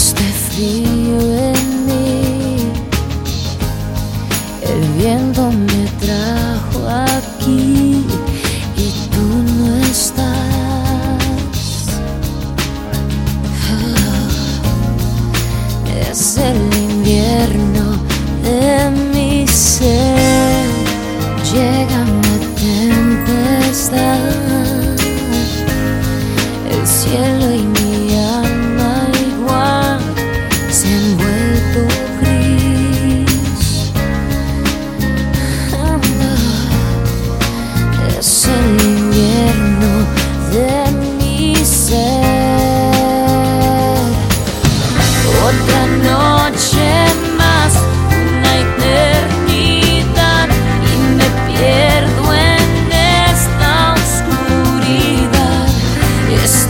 este frío en mí. El viento me trajo aquí y tú no estás. Ah, es el invierno de mi ser. Llega una tempestad. El cielo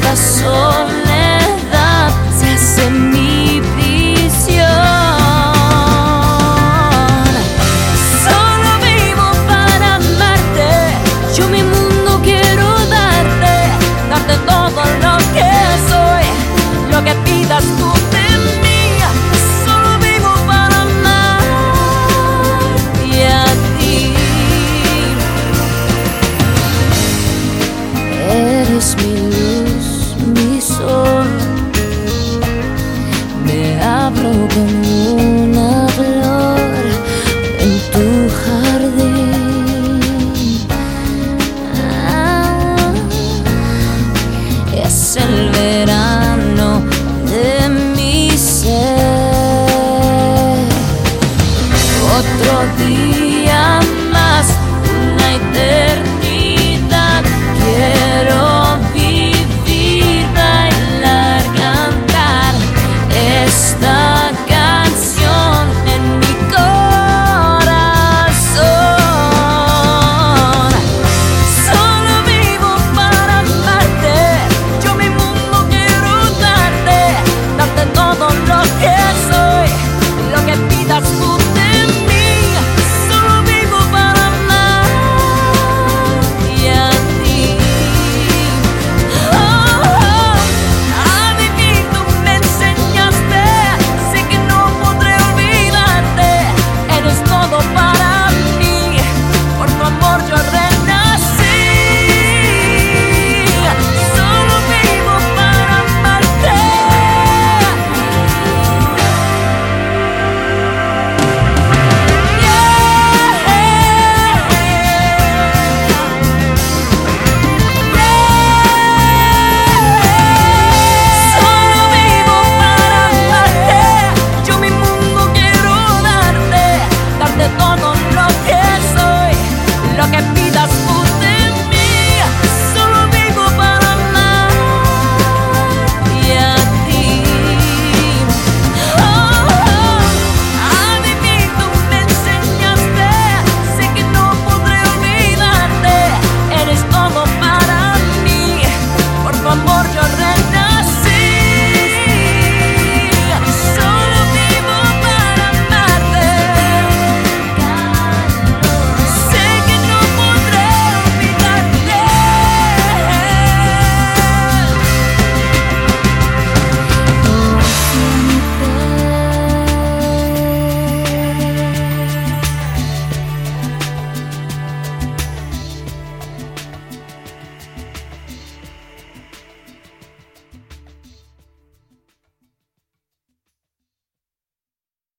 passou. The. thee.